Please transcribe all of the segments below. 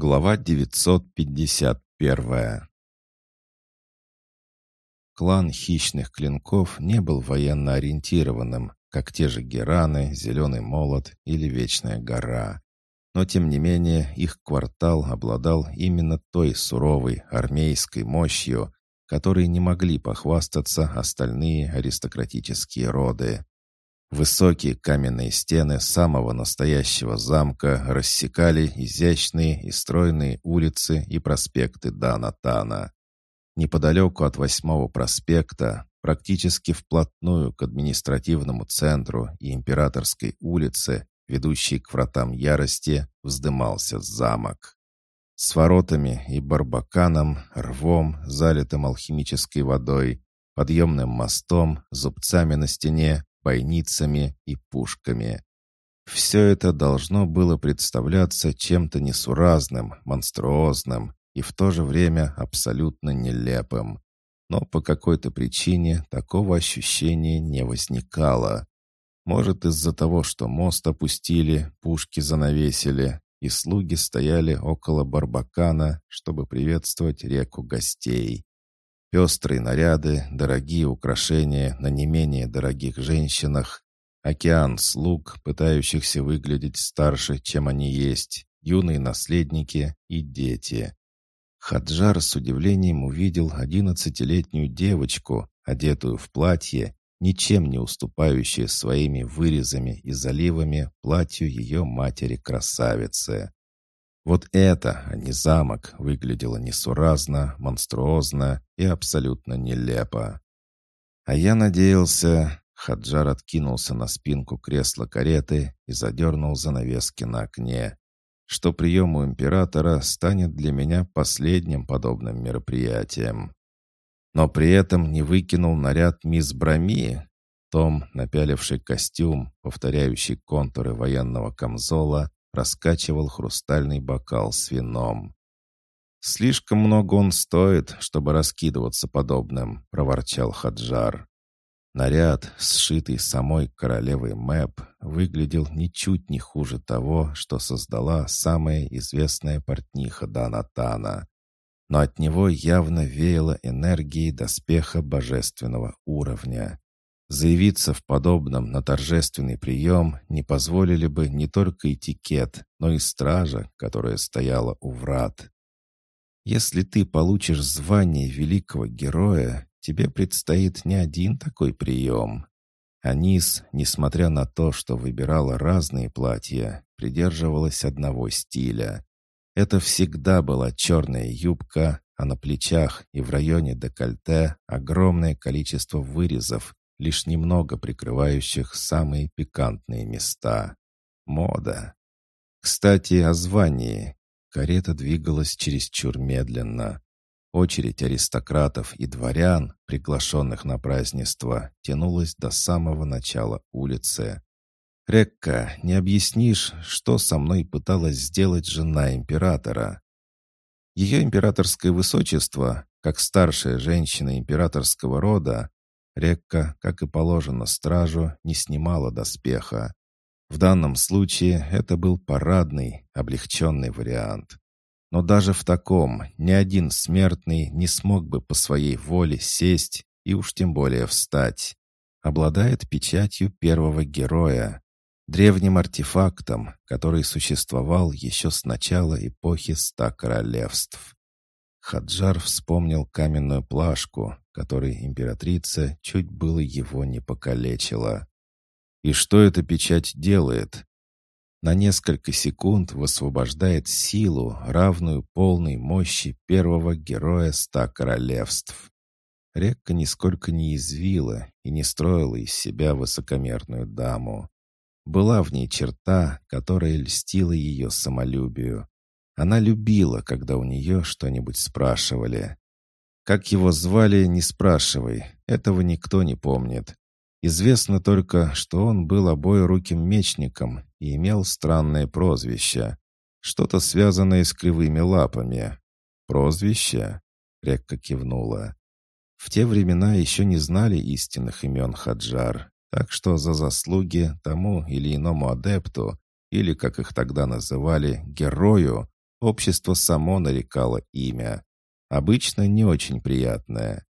Глава 951 Клан хищных клинков не был военно ориентированным, как те же Гераны, Зеленый молот или Вечная гора. Но, тем не менее, их квартал обладал именно той суровой армейской мощью, которой не могли похвастаться остальные аристократические роды. Высокие каменные стены самого настоящего замка рассекали изящные и стройные улицы и проспекты Данатана. Неподалеку от восьмого проспекта, практически вплотную к административному центру и императорской улице, ведущей к вратам ярости, вздымался замок. С воротами и барбаканом, рвом, залитым алхимической водой, подъемным мостом, зубцами на стене, бойницами и пушками. Все это должно было представляться чем-то несуразным, монструозным и в то же время абсолютно нелепым. Но по какой-то причине такого ощущения не возникало. Может, из-за того, что мост опустили, пушки занавесили, и слуги стояли около Барбакана, чтобы приветствовать реку гостей. Пестрые наряды, дорогие украшения на не менее дорогих женщинах, океан слуг, пытающихся выглядеть старше, чем они есть, юные наследники и дети. Хаджар с удивлением увидел одиннадцатилетнюю девочку, одетую в платье, ничем не уступающее своими вырезами и заливами платью ее матери-красавицы. Вот это, а не замок, выглядело несуразно, монструозно и абсолютно нелепо. А я надеялся... Хаджар откинулся на спинку кресла кареты и задернул занавески на окне, что прием у императора станет для меня последним подобным мероприятием. Но при этом не выкинул наряд мисс Брами. Том, напяливший костюм, повторяющий контуры военного камзола, раскачивал хрустальный бокал с вином. «Слишком много он стоит, чтобы раскидываться подобным», — проворчал Хаджар. Наряд, сшитый самой королевой Мэп, выглядел ничуть не хуже того, что создала самая известная портниха Данатана. Но от него явно веяло энергией доспеха божественного уровня. Заявиться в подобном на торжественный прием не позволили бы не только этикет, но и стража, которая стояла у врат. Если ты получишь звание великого героя, тебе предстоит не один такой прием. Анис, несмотря на то, что выбирала разные платья, придерживалась одного стиля. Это всегда была черная юбка, а на плечах и в районе декольте огромное количество вырезов, лишь немного прикрывающих самые пикантные места. Мода. Кстати, о звании. Карета двигалась чересчур медленно. Очередь аристократов и дворян, приглашенных на празднество, тянулась до самого начала улицы. «Рекка, не объяснишь, что со мной пыталась сделать жена императора?» Ее императорское высочество, как старшая женщина императорского рода, Рекка, как и положено стражу, не снимала доспеха. В данном случае это был парадный, облегченный вариант. Но даже в таком ни один смертный не смог бы по своей воле сесть и уж тем более встать. Обладает печатью первого героя, древним артефактом, который существовал еще с начала эпохи ста королевств. Хаджар вспомнил каменную плашку, которой императрица чуть было его не покалечила. И что эта печать делает? На несколько секунд высвобождает силу, равную полной мощи первого героя ста королевств. Рекка нисколько не извила и не строила из себя высокомерную даму. Была в ней черта, которая льстила ее самолюбию, она любила, когда у нее что-нибудь спрашивали. Как его звали, не спрашивай, этого никто не помнит. Известно только, что он был обоеруким мечником и имел странное прозвище. Что-то связанное с кривыми лапами. «Прозвище?» — Рекка кивнула. В те времена еще не знали истинных имен Хаджар, так что за заслуги тому или иному адепту, или, как их тогда называли, герою, общество само нарекало имя. Обычно не очень приятное.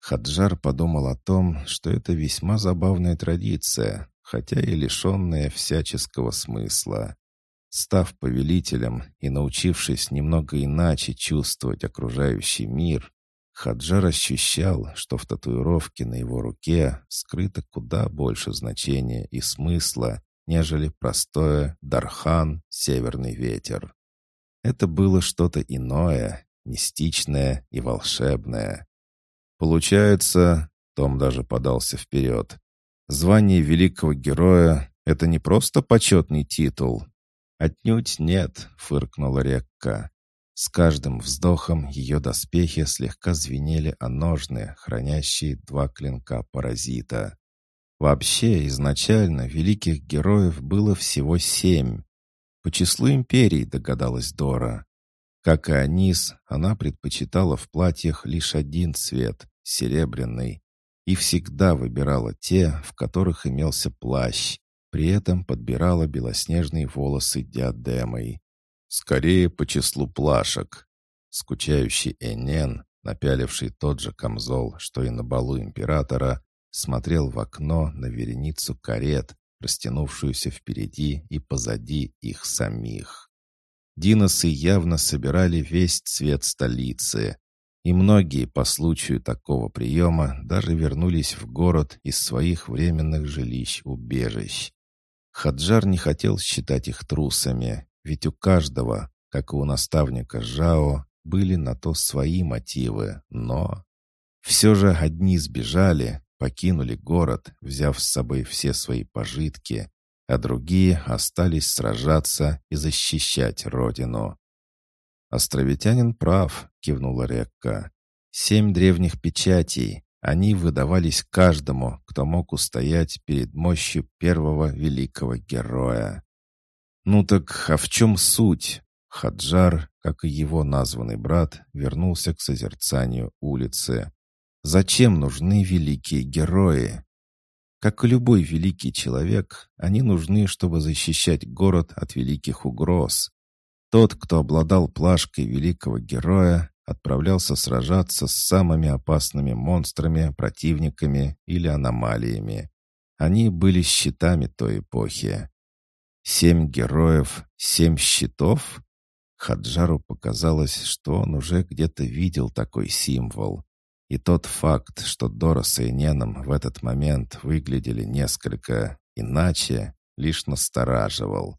Хаджар подумал о том, что это весьма забавная традиция, хотя и лишенная всяческого смысла. Став повелителем и научившись немного иначе чувствовать окружающий мир, Хаджар ощущал, что в татуировке на его руке скрыто куда больше значения и смысла, нежели простое «Дархан, северный ветер». Это было что-то иное, мистичное и волшебное. Получается, Том даже подался вперед, звание великого героя — это не просто почетный титул. Отнюдь нет, фыркнула Рекка. С каждым вздохом ее доспехи слегка звенели о ножны, хранящие два клинка паразита. Вообще, изначально великих героев было всего семь. По числу империй, догадалась Дора. Как и Анис, она предпочитала в платьях лишь один цвет — серебряный, и всегда выбирала те, в которых имелся плащ, при этом подбирала белоснежные волосы диадемой. Скорее по числу плашек. Скучающий Энен, напяливший тот же камзол, что и на балу императора, смотрел в окно на вереницу карет, растянувшуюся впереди и позади их самих. Диносы явно собирали весь цвет столицы, и многие по случаю такого приема даже вернулись в город из своих временных жилищ-убежищ. Хаджар не хотел считать их трусами, ведь у каждого, как и у наставника Жао, были на то свои мотивы, но... Все же одни сбежали, покинули город, взяв с собой все свои пожитки, а другие остались сражаться и защищать родину. «Островитянин прав», — кивнула Рекка. «Семь древних печатей. Они выдавались каждому, кто мог устоять перед мощью первого великого героя. «Ну так, а в чем суть?» Хаджар, как и его названный брат, вернулся к созерцанию улицы. «Зачем нужны великие герои?» Как и любой великий человек, они нужны, чтобы защищать город от великих угроз. Тот, кто обладал плашкой великого героя, отправлялся сражаться с самыми опасными монстрами, противниками или аномалиями. Они были щитами той эпохи. Семь героев, семь щитов? Хаджару показалось, что он уже где-то видел такой символ. И тот факт, что Дора с Эйненом в этот момент выглядели несколько иначе, лишь настораживал.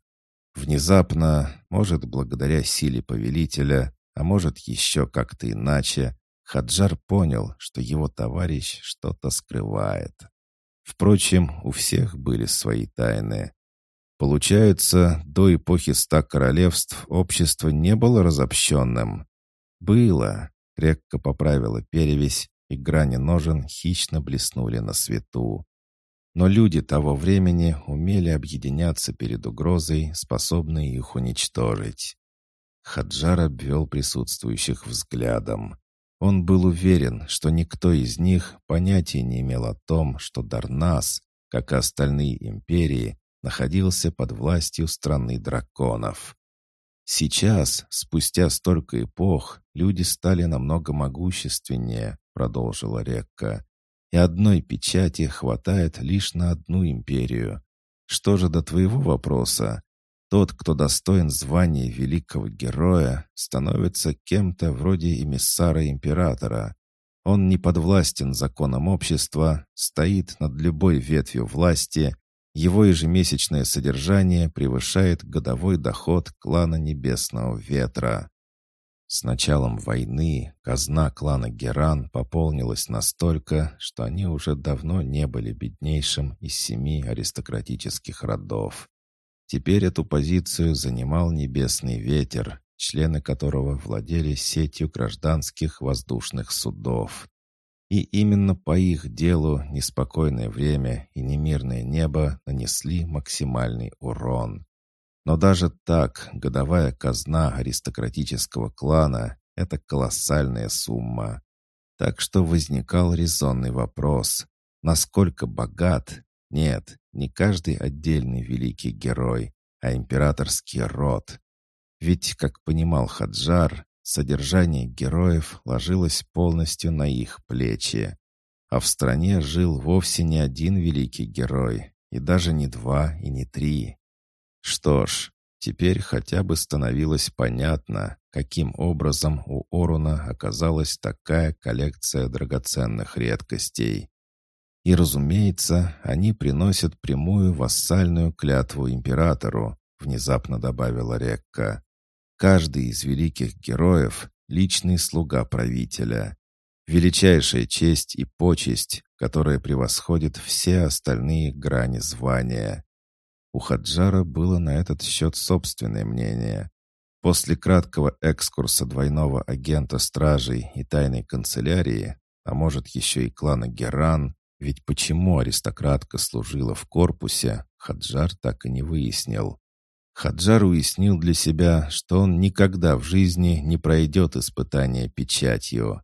Внезапно, может, благодаря силе повелителя, а может, еще как-то иначе, Хаджар понял, что его товарищ что-то скрывает. Впрочем, у всех были свои тайны. Получается, до эпохи ста королевств общество не было разобщенным? Было. Рекка поправила перевесь, и грани ножен хищно блеснули на свету. Но люди того времени умели объединяться перед угрозой, способной их уничтожить. Хаджар обвел присутствующих взглядом. Он был уверен, что никто из них понятия не имел о том, что Дарнас, как и остальные империи, находился под властью страны драконов. «Сейчас, спустя столько эпох, люди стали намного могущественнее», — продолжила Рекка. «И одной печати хватает лишь на одну империю. Что же до твоего вопроса? Тот, кто достоин звания великого героя, становится кем-то вроде эмиссара императора. Он не подвластен законам общества, стоит над любой ветвью власти его ежемесячное содержание превышает годовой доход клана Небесного Ветра. С началом войны казна клана Геран пополнилась настолько, что они уже давно не были беднейшим из семи аристократических родов. Теперь эту позицию занимал Небесный Ветер, члены которого владели сетью гражданских воздушных судов. И именно по их делу неспокойное время и немирное небо нанесли максимальный урон. Но даже так годовая казна аристократического клана — это колоссальная сумма. Так что возникал резонный вопрос. Насколько богат? Нет, не каждый отдельный великий герой, а императорский род. Ведь, как понимал Хаджар, содержание героев ложилось полностью на их плечи. А в стране жил вовсе не один великий герой, и даже не два и не три. Что ж, теперь хотя бы становилось понятно, каким образом у Оруна оказалась такая коллекция драгоценных редкостей. И, разумеется, они приносят прямую вассальную клятву императору, внезапно добавила Рекка. Каждый из великих героев — личный слуга правителя. Величайшая честь и почесть, которая превосходит все остальные грани звания. У Хаджара было на этот счет собственное мнение. После краткого экскурса двойного агента стражей и тайной канцелярии, а может еще и клана Геран, ведь почему аристократка служила в корпусе, Хаджар так и не выяснил. Хаджар уяснил для себя, что он никогда в жизни не пройдет испытание печатью.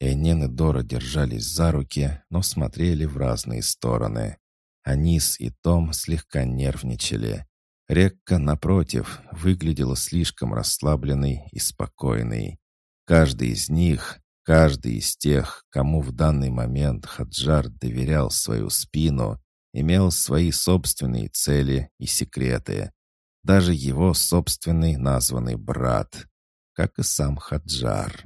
Энен и Дора держались за руки, но смотрели в разные стороны. Анис и Том слегка нервничали. Рекка, напротив, выглядела слишком расслабленной и спокойной. Каждый из них, каждый из тех, кому в данный момент Хаджар доверял свою спину, имел свои собственные цели и секреты даже его собственный названный брат, как и сам Хаджар.